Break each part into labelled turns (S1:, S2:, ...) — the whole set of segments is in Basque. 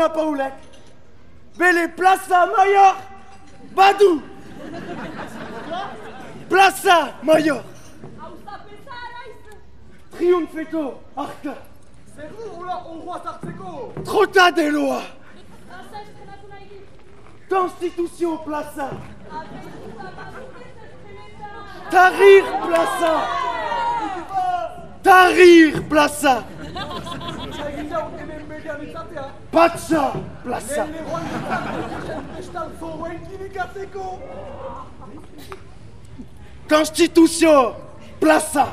S1: on pas où l'être. Mais les places Mayor, Badou. Place Mayor. Triomphe et
S2: tôt, Arca. C'est vous
S1: ou là, au roi Sarceco Trop des lois. Constitution,
S2: Plaça. Tarir, Plaça. Tarir, Plaça.
S1: Pacha plaza. Constitution plaza.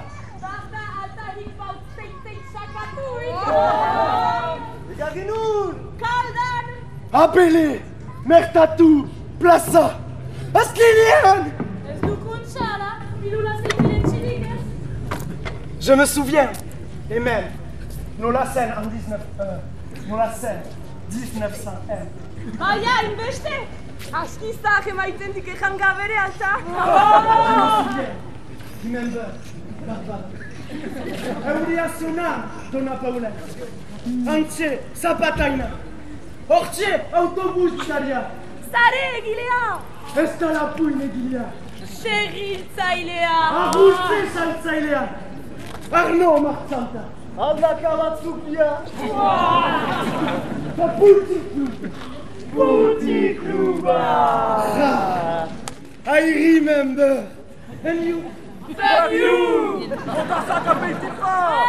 S1: Abele, mertatu, plaza. Askilian! Je me souviens, et même, nous Nolasen en 19... Euh, nous la scène 1901.
S3: Baina, inbeste! Askizak emaiten dik ejan gabere alta!
S1: Remember, Barbara. Euria sona, Dona Paula. Antxe, zapataina. Hortxe, autobus bitaria.
S3: Zare egilea!
S1: Ez da lapuin egilea.
S3: Segiritzailea!
S1: Agurtze saltzailean. Arno martzanta. Aldaka batzuk dira. Da putiklu. Putikluba. I remember. And you?
S2: Botazak apetifa!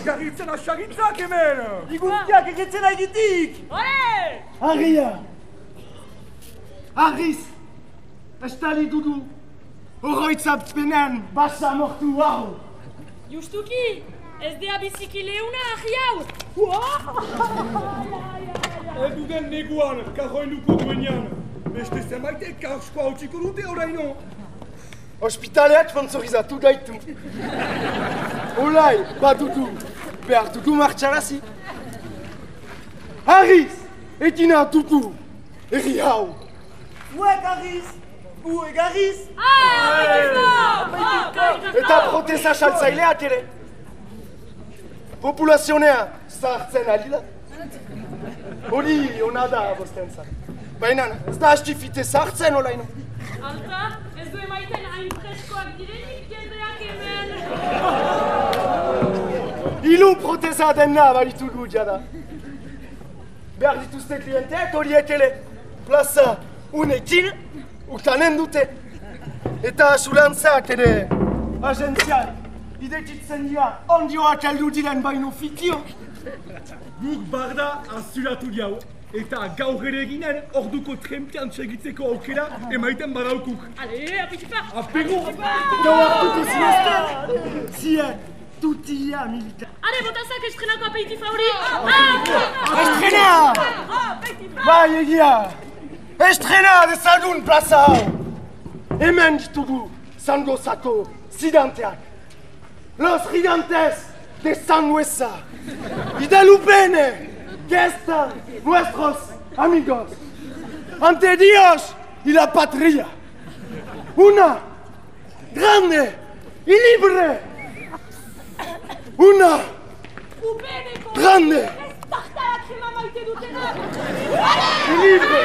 S2: Egarritzen asaritzak hemen! Iguntiak egitzen egitik!
S3: Ole!
S1: Arria. Arriz. Estali dudu. Oroitza penen basa mortu hau.
S3: Justuki! Ez dea biziki leuna ahi hau!
S2: Edu den neguan, karroinuko duenean! Beste zenbaitek karskoa utziko dute oraino!
S1: Ospitaleak sponsorizatu gaitu. Olai, badudu. Behar dugu martxarazi. Arriz, etina dugu. Eri hau.
S2: Gu egarriz! Gu egarriz!
S1: Eta proteza saltzaileak ere. Populazionea zahartzen ari da. Hori ona da bostentzat. Baina ez da hastifite zahartzen olaino.
S3: Alta, ez du emaiten hain freskoak direnik jendeak hemen!
S1: Ilu proteza dena baritugu jada. Behar dituzte klienteak horiek ere. Plaza unekin utanen dute. Eta asulantzak ere agentziak idekitzen dira ondioak aldu diren baino fitio.
S2: Guk barda azulatu diau, eta gaur ere eginen orduko trempean segitzeko aukera emaiten badaukuk.
S3: Ale, apitifa!
S2: Apego!
S1: Gau hartuko zinezte? Zien, tutia militar.
S3: Ale, botazak estrenako apitifa hori!
S1: Estrena! Bai egia! Estrena dezagun plaza hau! Hemen ditugu zangozako zidanteak. Los gigantes de Sangüesa. Idalupene, que están nuestros amigos. Ante Dios y la patria. Una grande y libre. Una grande y libre.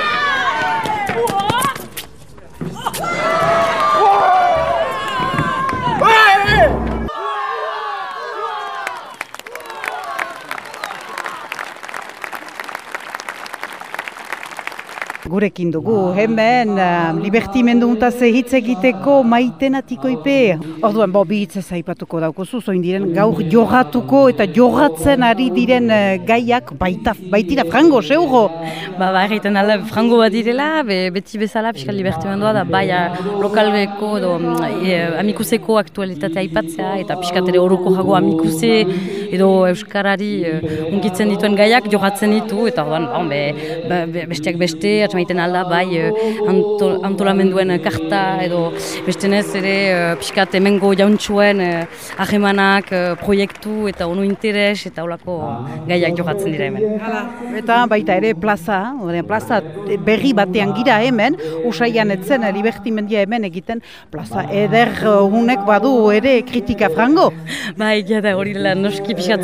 S4: Gurekin dugu, hemen, uh, libertimendu untaz hitz egiteko maitenatiko ipe. Orduan, bo, bi hitz aipatuko daukozu, zoin diren gaur jorratuko eta jorratzen ari diren uh, gaiak baita, baitira frango, seuro.
S5: Ba, ba, egiten alda frango bat direla, be, beti bezala pixka libertimendua da, bai a, lokaleko edo mm, e, amikuseko aktualitatea aipatzea eta pixkat ere horoko jago amikuse edo euskarari e, ungitzen dituen gaiak jogatzen ditu eta orduan, bon, be, be, be, besteak beste, atmaiten alda, bai e, anto, antolamenduen karta edo bestenez ere e, pixkat hemengo jauntxuen e, ahemanak, proiektu eta ono interes eta olako gaiak jogatzen dira hemen.
S4: Eta baita ere plaza, plaza berri batean gira hemen, usaian etzen eh, libertimendia hemen egiten, plaza eder uh, hunek badu ere kritika frango.
S5: Ba, egia da hori dela noski pixat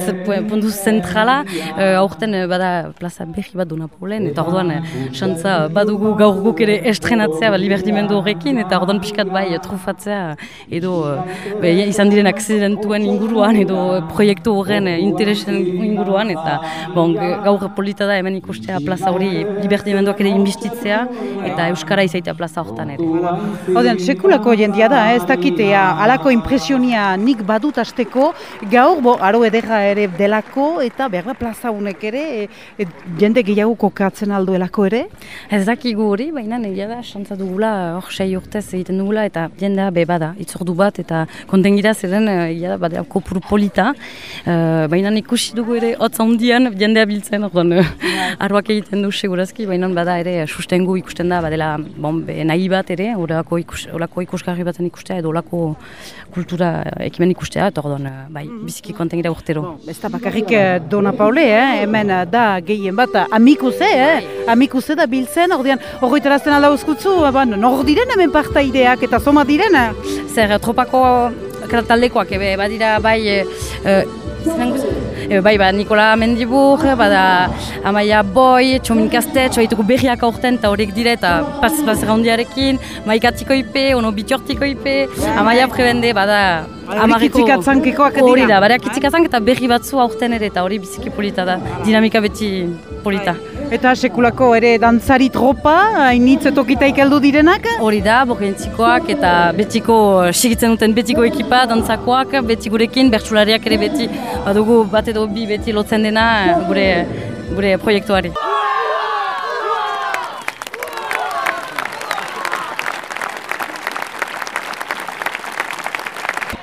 S5: puntu zentrala, uh, aurten eh, bada plaza berri bat du Napolen, eta orduan uh, xantza badugu gaur guk ere estrenatzea ba, libertimendu horrekin, eta orduan pixkat bai trufatzea edo be, izan diren akzidentuen inguruan edo proiektu horren interesen inguruan, eta bon, gaur polita da hemen ikustea plaza hori libertimenduak ere inbistitzea, eta Euskara izaitea plaza hortan ere.
S4: Ordean, sekulako jendia da, eh, ez dakitea, alako impresionia nik badut asteko, gaur, bo, aro ederra ere delako, eta behar da plaza honek ere, e, e, jende gehiago kokatzen alduelako ere.
S5: Ez dakigu hori, baina egia da, xantza dugula, hor sei urtez egiten dugula, eta jendea be bada, itzordu bat, eta kontengira zeren, egia da, badera kopuru polita, uh, baina ikusi dugu ere, hotz handian, jendea biltzen, orduan, uh, arroak egiten du segurazki, baina bada ere, sustengu ikusten da, badela, bon, nahi bat ere, orako, ikus, orako ikusgarri baten ikustea, edo orako kultura ekimen ikustea, eta orduan, eh, bai, biziki kontengira urtero.
S4: Ez da bakarrik eh, Dona Paule, eh? hemen eh, da gehien bat eh, amikuze, eh? amikuze da biltzen, ordean horretarazten alda uzkutzu, ban, nor diren hemen partaideak eta soma diren? eh?
S5: Zer, tropako taldekoak, ebe, badira, bai, e, e, bai, ba, Nikola Mendibur, bada Amaia Boi, Txomin Kastet, baituko berriak aurten, eta horiek dire, eta pas, pas handiarekin, Maikatiko ipe, ono Bitortiko ipe, Amaia Prebende, bada...
S4: Dira.
S5: Hori da, bada kitzikatzank eta berri batzu aurten ere, eta hori biziki polita da, dinamika beti polita.
S4: Eta sekulako ere dantzari tropa, hainitz tokitaik heldu direnak?
S5: Hori da, bokentzikoak eta betiko sigitzen duten betiko ekipa, dantzakoak, beti gurekin, bertsulariak ere beti, badugu bat edo bi beti lotzen dena gure, gure proiektuari.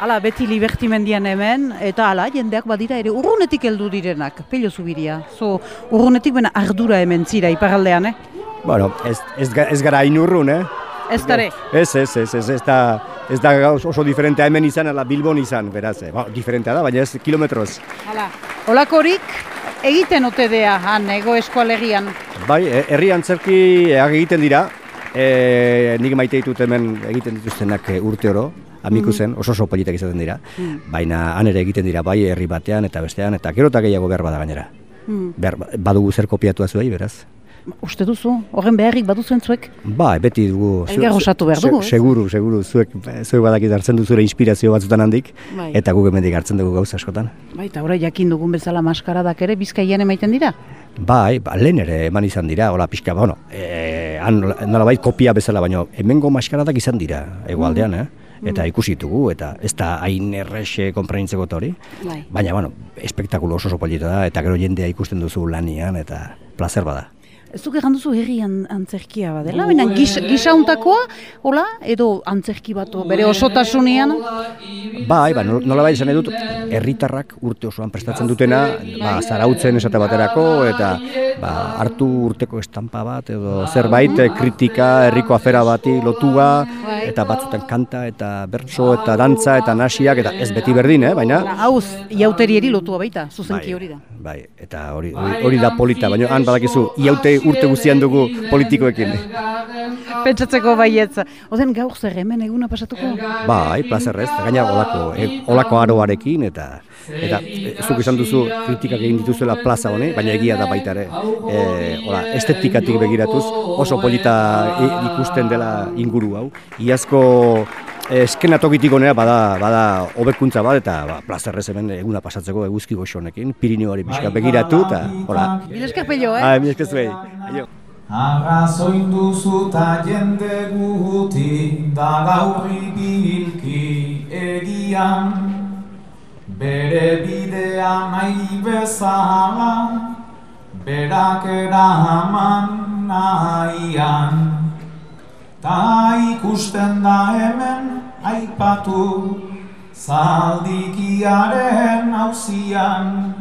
S4: Hala, beti libertimendian hemen, eta hala, jendeak badira ere urrunetik heldu direnak, pelio zubiria. So, urrunetik bena ardura hemen zira, iparaldean, eh?
S6: Bueno, ez, ez, ez gara inurrun, eh?
S4: Ez dare.
S6: Ez, ez, ez, ez, ez da, ez da gauz oso diferentea hemen izan, ala Bilbon izan, beraz, eh? Ba, diferentea da, baina ez kilometroz.
S4: Hala. Olakorik egiten ote dea, han, ego eskualegian.
S6: Bai, e- herri antzerki egiten dira, e, nik maite ditut hemen egiten dituztenak e, urte oro, amikuzen, oso oso politak izaten dira, baina han ere egiten dira bai herri batean eta bestean, eta gero eta gehiago behar bada gainera. Behar, badugu zer kopiatua zuei, beraz.
S4: Uste duzu, horren beharrik baduzuen zuek?
S6: Ba, beti dugu...
S4: Elgar osatu behar dugu?
S6: Seguru, seguru, zuek, zuek badakit hartzen duzure inspirazio batzutan handik,
S4: Bai.
S6: eta guk hemendik hartzen dugu gauza askotan.
S4: Bai, eta horre jakin dugun bezala maskaradak ere bizkaian emaiten dira?
S6: Bai, ba, lehen ere eman izan dira, hola pixka, bueno, e, han nolabait kopia bezala, baino hemengo maskaradak izan dira, egoaldean, eh? Eta ikusi ditugu, eta ez da hain errexe konpraintzeko eta hori.
S4: Bai.
S6: Baina, bueno, espektakulo oso oso polita da, eta gero jendea ikusten duzu lanian, eta placer bada.
S4: Ez duk erran duzu herri an- antzerkia badela, baina gis, gisauntakoa, hola, edo antzerki bat bere osotasunean?
S6: Bai, ba, nol- nolabait esan nahi dut, herritarrak urte osoan prestatzen dutena, ba, zarautzen esate baterako, eta ba, hartu urteko estampa bat, edo zerbait, eh, kritika, herriko afera bati lotua, eta batzutan kanta, eta bertso, eta dantza, eta nasiak, eta ez beti berdin, eh, baina...
S4: Hauz, iauterieri lotua baita, zuzenki hori da.
S6: Bai, eta hori, hori, hori da polita, baina han badakizu, iaute urte guztian dugu politikoekin.
S4: Pentsatzeko baietza. Oden gaur zer hemen eguna pasatuko?
S6: Bai, plazerrez, gaina olako, e, olako aroarekin eta eta e, zuk esan duzu kritikak egin dituzuela plaza honi, baina egia da baita ere, e, hola, estetikatik begiratuz oso polita e, ikusten dela inguru hau. Iazko eskenatokitik honera bada bada hobekuntza bat eta ba, plazerrez hemen eguna pasatzeko eguzki goxonekin, Pirineoari pixka begiratu eta hola.
S4: Bilesker pello, eh?
S6: Ah, bilesker zuei. Aio.
S7: Arrazoin duzu ta jende guti da gaurri bilki egian Bere bidea nahi bezala berak eraman nahian Ta ikusten da hemen aipatu zaldikiaren hauzian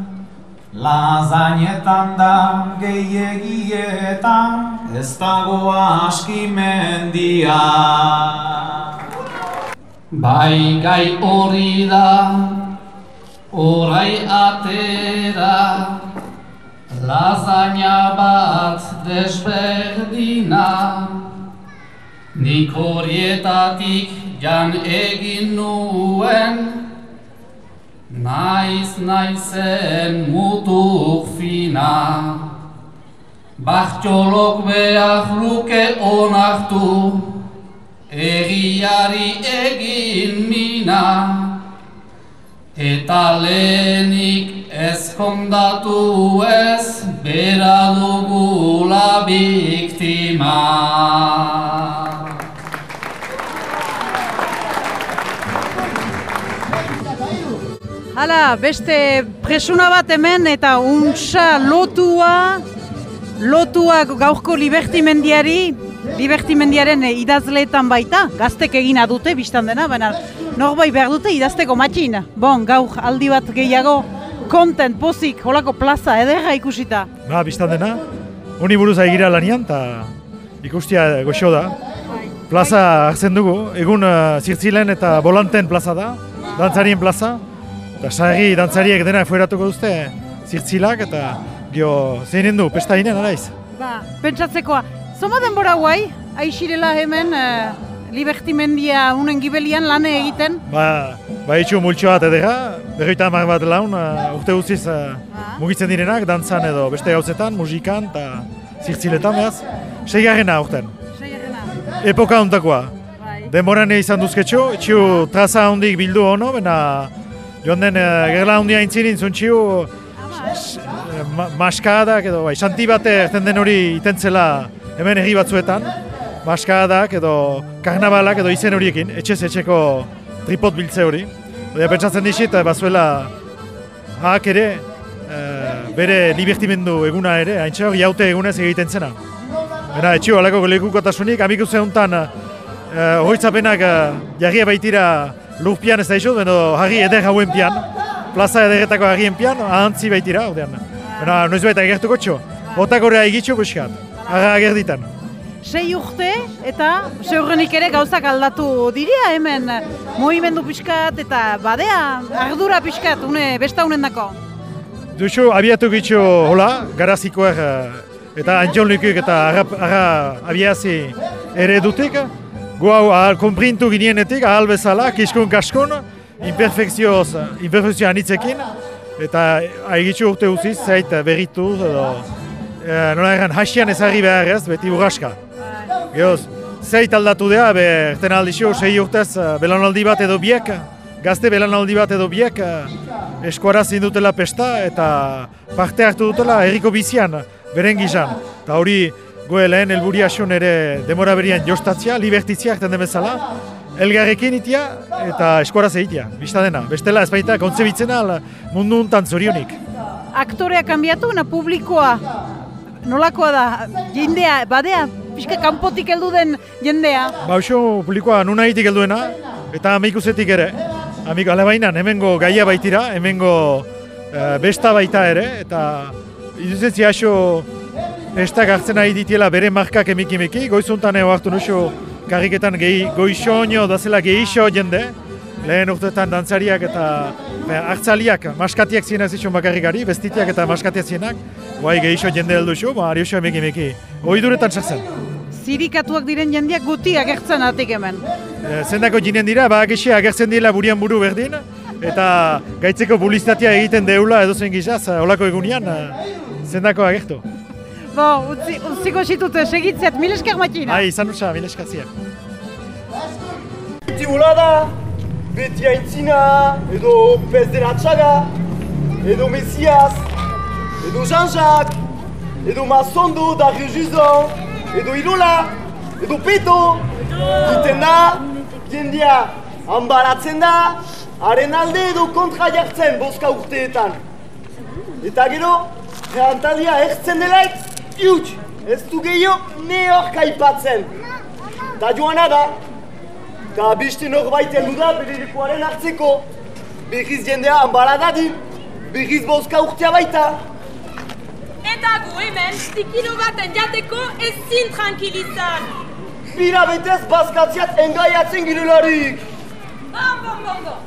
S7: Lazainetan da gehiegietan ez dago aski mendia. Bai gai hori da, orai atera, lazaina bat desberdina. Nik horietatik jan egin nuen, Naiz naizen mutu fina. Bachtolok behar luke onartu. Egiari egin mina. Eta lehenik ezkondatu ez Bera dugula biktima
S4: Hala, beste presuna bat hemen eta untsa lotua, lotua gaurko libertimendiari, libertimendiaren idazleetan baita, gaztek egina dute, biztan dena, baina norbait behar dute idazteko matxin. Bon, gaur aldi bat gehiago, kontent, pozik, holako plaza, ederra ikusita.
S8: Ba, biztan dena, honi buruz aigira lanian, eta ikustia goxo da. Plaza hartzen dugu, egun uh, zirtzilen eta bolanten plaza da, dantzarien plaza. Eta sari dantzariek dena efueratuko duzte, zirtzilak eta gio zeinen du, pesta hinen, araiz?
S4: Ba, pentsatzekoa, zoma denbora guai, aixirela hemen uh, libertimendia unen gibelian lane egiten?
S8: Ba, ba itxu multxo bat edera, berroita hamar bat laun, uh, urte guztiz uh, mugitzen direnak, dantzan edo beste gauzetan, musikan eta zirtziletan behaz. Seigarrena urten.
S4: Seigarrena.
S8: Epoka ontakoa.
S4: Bai.
S8: Denboran izan duzketxo, itxu traza hondik bildu ono, bena joan den uh, gerla handia intzirin zuntxiu ma maskadak edo bai, santi bate erten den hori itentzela hemen egi batzuetan maskadak edo karnabalak edo izen horiekin, etxez etxeko tripot biltze hori. Oda, pentsatzen dixit, bazuela hak ere bere libertimendu eguna ere, haintxe hori jaute egunez egiten zena. Bera, etxio, alako lekukotasunik, amiku zehuntan uh, horitzapenak uh, jarria baitira lurpian ez da iso, edo harri eder hauen pian, plaza ederretako harrien pian, ahantzi baitira, ordean. Bera, noiz baita egertuko txo, botak horrea egitxo buskat, harra agerditan.
S4: Sei urte eta seurrenik ere gauzak aldatu diria hemen movimendu pixkat eta badea ardura pixkat une besta unen dako.
S8: Duxo, abiatu gitxo hola, garazikoak eta antxon lukuk eta arra, arra abiazi ere dutik. Gu hau ahal konprintu ginenetik, ahal bezala, kiskun kaskun, imperfekzioz, imperfekzio anitzekin. Eta haigitxu urte uziz, zait berritu, edo e, nola egan hasian ezagri behar ez, beti urraska. Gehoz, zeit aldatu dea, be, erten aldixo, sei urtez, belanaldi bat edo biek, gazte belanaldi bat edo biek, eskuara dutela pesta, eta parte hartu dutela herriko bizian, beren gizan. Eta hori, goe lehen elburi asun ere demora berian jostatzia, libertitzia hartzen demezala, elgarrekin itia eta eskuara zeitia, bizta dena. Bestela ez baita kontzebitzena mundu untan zorionik.
S4: Aktorea kanbiatu, na publikoa nolakoa da, jendea, badea, pixka kanpotik heldu den jendea.
S8: Ba, oso publikoa nuna hitik helduena, eta amikuzetik ere. Amik, alebainan, hemengo gaia baitira, hemengo uh, besta baita ere, eta iduzetzi aso bestak hartzen nahi ditiela bere markak emikimeki, goizuntan ego hartu nusu karriketan gehi, goixo da zela gehixo jende, lehen urtetan dantzariak eta Be, hartzaliak maskatiak ziena zitzun bakarrikari, bestitiak eta maskatiak zienak, guai gehiago jende heldu zu, ba, arioso emeki emeki, oiduretan sartzen.
S4: Zirikatuak diren jendiak guti agertzen atik hemen.
S8: E, zendako jinen dira, ba, gexe agertzen dira burian buru berdin, eta gaitzeko publizitatea egiten deula edo zen gizaz, olako egunean, eh, zendako agertu.
S4: Bo, utzi, utziko situte, segitzeat, mil esker matxina.
S8: Ai, izan usa, mil eskaziak.
S9: Beti hola da, beti aintzina, edo pez dela txaga, edo Mesias, edo Jean-Jacques, edo Mazondo, Dario Juzon, edo Ilola, edo Peto, Giten da, jendia, hanbaratzen da, haren alde edo kontra jartzen boska urteetan. Eta gero, reantalia ertzen delaik, huts, ez du gehiago ne hor kaipatzen. Ta joana da, eta beste norbait heldu da bere lekuaren hartzeko. Berriz jendea hanbara dadin, berriz boska urtea baita.
S3: Eta gu hemen, stikilo baten jateko ezin tranquilizan.
S9: Bira betez bazkatziat engaiatzen girelarik.
S3: Bon, bon, bon, bon.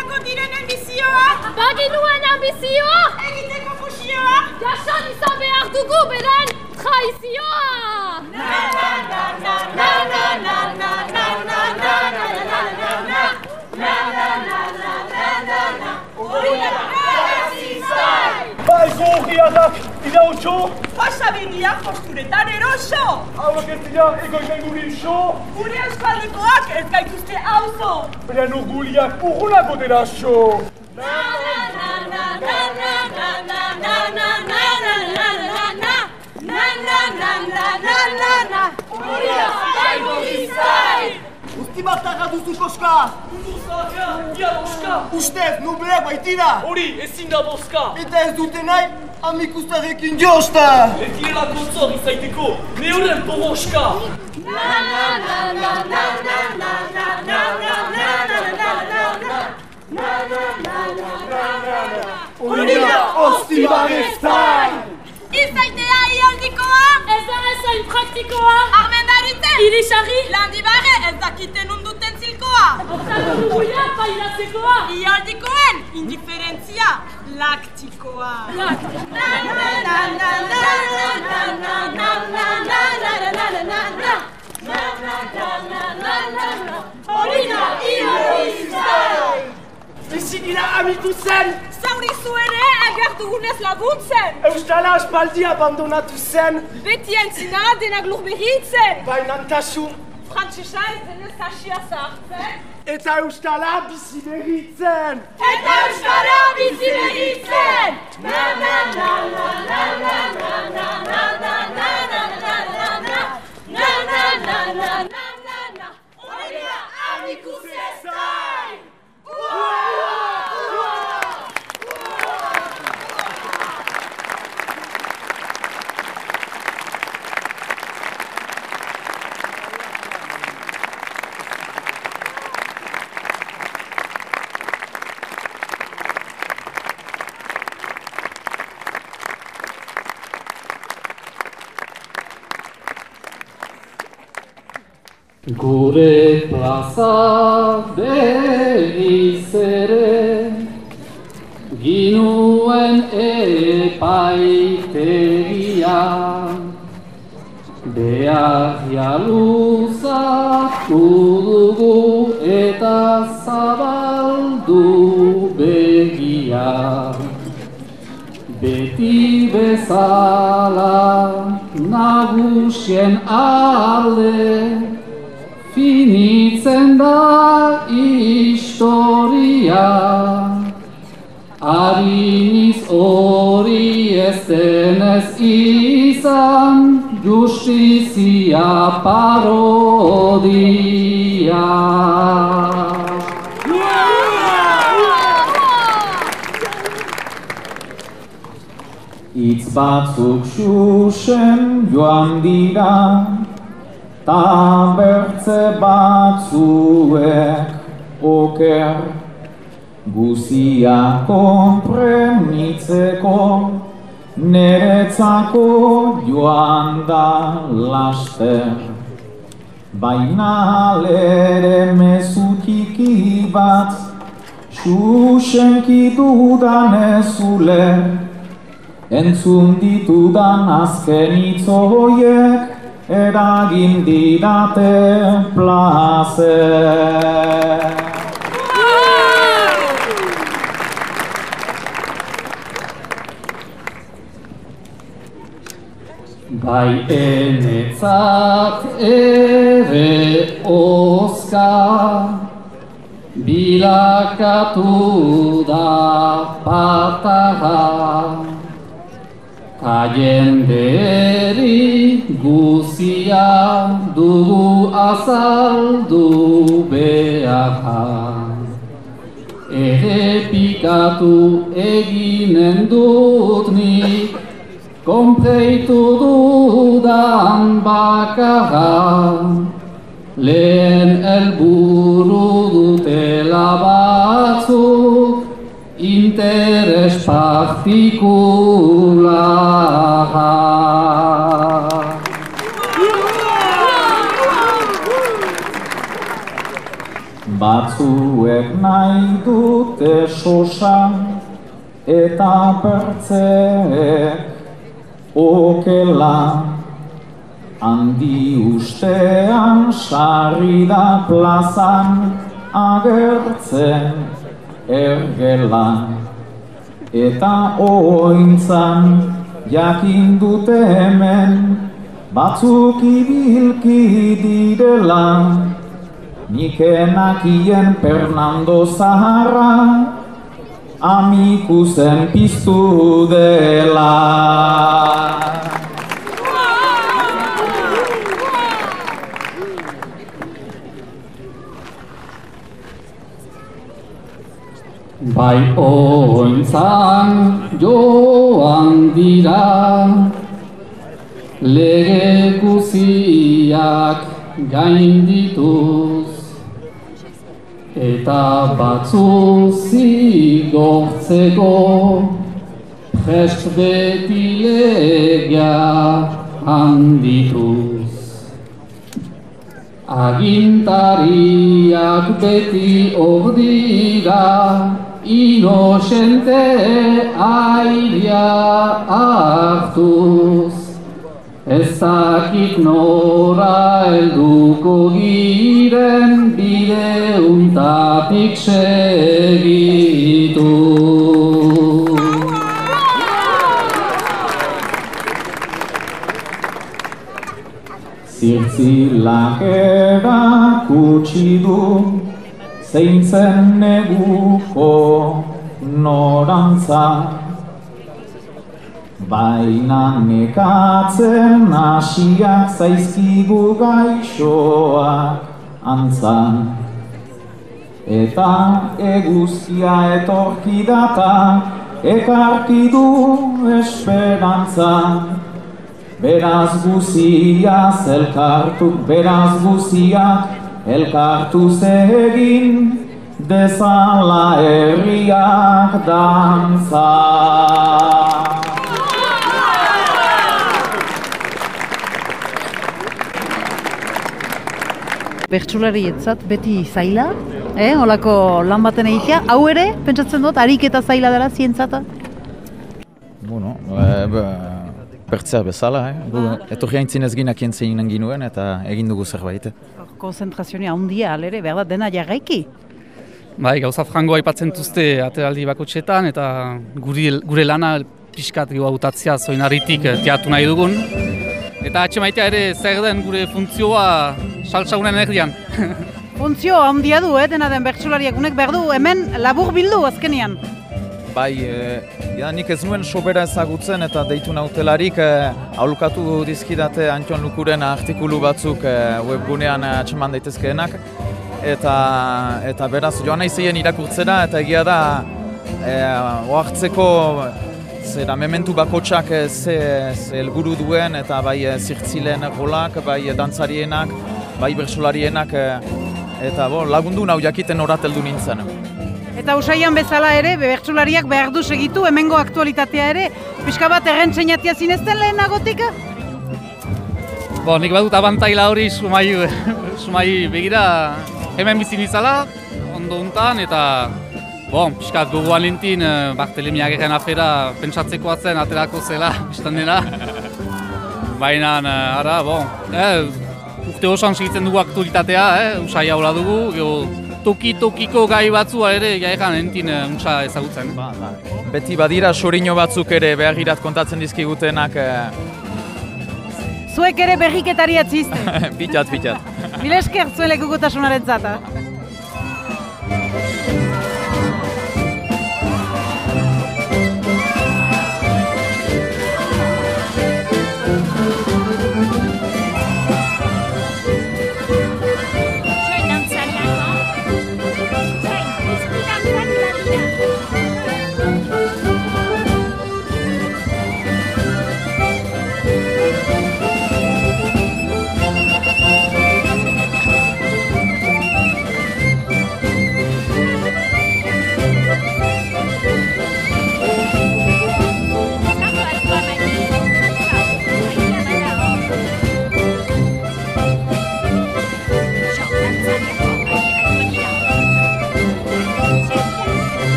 S3: Uste zabilako direnen bizioa? Baginuen ambizioa? Egiteko fusioa? Jason izan behar dugu beren traizioa! Na na na na na na na na na na na na na na na Na na na na na na na Hori da, Erasizai!
S2: Bai, gorriadak, irautxo,
S3: Pasa begia posturetan eroso!
S2: hauek ez dira egoimen guri iso,
S3: Gure euskaldikoak ez gaituzte auzo!
S2: beren urguliak urgulako dira so.
S3: Na na na na na na na na na na na na na na na Na na na na na na na Hori da, Gaibogizai!
S9: Guzti bat taga duzu koska!
S2: Ia boska,
S9: Ustez, nubleak baitira!
S2: hori ezin da boska.
S9: Eta ez dute nahi, amikustarekin josta!
S2: Etiela kontzor izaiteko, neuren poroska.
S3: Na na na na na na na na na na na na na na na Na na na na na na na
S9: Hori da, ostibareztai!
S3: Izaitea ialdikoa? Ez da ezain praktikoa? Armendarite? Irisarri? Landi barre ez dakiten unduten zilkoa? Hortan duguia pairatzekoa? Ialdikoen indiferentzia laktikoa. Hori da, iroizai!
S2: Ezin dira amitu zen!
S3: Zauri zuen ere agertu gunez laguntzen!
S9: Euskala aspaldi abandonatu zen!
S3: Beti entzina denak lur behitzen!
S9: Baina tasun!
S3: Frantzisa ez denez hasia zahartzen!
S9: Eta Euskala bizi berritzen!
S3: Eta Euskara bizi na na na na na na na na na na na na na na Na na na na na na na Hori da amikus ezai!
S10: Gure plaza behiz ere Ginuen epaitegia. Behar luzatu dugu eta zabaldu begia. Beti bezala nagusien alde Finitzen da historia. Ariniz hori ez denez izan Justizia parodia. Itz batzuk xuxen joan dira Ta bertze batzuek oker Guzia konprenitzeko
S7: Neretzako joan da laster. Baina lere mezukiki bat Xuxenki dudan ezule. Entzun ditudan azken itzoiek Eragin didate plazer Bai enetzat ere oska Bilakatu da pataha Ta jenderi guzia dugu azaldu behar Ere pikatu eginen dut nik Konpreitu dudan bakarra. Lehen elburu dutela batzuk Interes partikulara Batzuek nahi dute sosan eta pertzeek okela. Handi ustean sarri da plazan agertzen ergelan eta ointzan jakin dute hemen batzuk ibilki direla nikenakien Fernando Zaharra amikuzen piztu dela. Bai ointzan joan dira. Lege guziak gain dituz. Eta batzu zigortzeko Prest handituz Agintariak beti hor dira Inosente airea hartuz Ez dakit nora helduko giren bide untatik segitu. Zirtzilak erakutsi du zein zen neguko norantza. Baina nekatzen hasiak zaizkigu gaixoak antzan. Eta eguzkia etorki data ekarki du esperantza. Beraz guziaz elkartu, beraz guziak elkartu zegin Dezala herriak dantza
S4: Bertsulari etzat beti zaila, eh? Olako lan baten egitea, hau ere, pentsatzen dut, ariketa zaila dela zientzata?
S11: Bueno, e, bertzea bezala, eh? Gu, etorri haintzin ez ginak jentzen ginuen eta egin dugu zerbait.
S4: Konzentrazioa handia, alere, behar da dena jarraiki.
S10: Bai, gauza frangoa aipatzen duzte ateraldi bakotxetan eta guri, gure lana pixkat gau hautatzea zoinaritik teatu nahi dugun. Eta atxe maitea ere zer den gure funtzioa saltsagunen erdian.
S4: Funtzio handia du, eh, dena den bertsulariak unek behar du, hemen labur bildu azkenian.
S11: Bai, e, ja, nik ez nuen sobera ezagutzen eta deitu nautelarik e, aholkatu dizkidate Antion Lukuren artikulu batzuk e, webgunean atxeman daitezkeenak eta eta beraz joan nahi irakurtzera eta egia da e, oartzeko zera mementu bakotsak ze, ze helburu duen eta bai zirtzilen rolak, bai dantzarienak, bai bersolarienak eta bo, lagundu nau jakiten horateldu nintzen.
S4: Eta usaian bezala ere, bebertsulariak behar du segitu, hemengo aktualitatea ere, pixka bat errentzeinatia zinezten lehenagotik?
S10: Bo, nik badut abantaila hori sumai, sumai begira hemen bizi nizala, ondo untan, eta bon, pixkat gogoan lintin, eh, egen afera pentsatzekoa zen aterako zela, biztan dena. Baina, eh, ara, bon, eh, urte osan segitzen dugu aktualitatea, eh, usai haula dugu, geho, toki-tokiko gai batzua ere, jaekan entin untsa ezagutzen.
S11: Ba, ba. Beti badira sorino batzuk ere behagirat kontatzen dizkigutenak eh,
S4: Zuek ere berriketari atzizte.
S11: pitat, pitat.
S4: Mil esker zuen lekukotasunaren zata.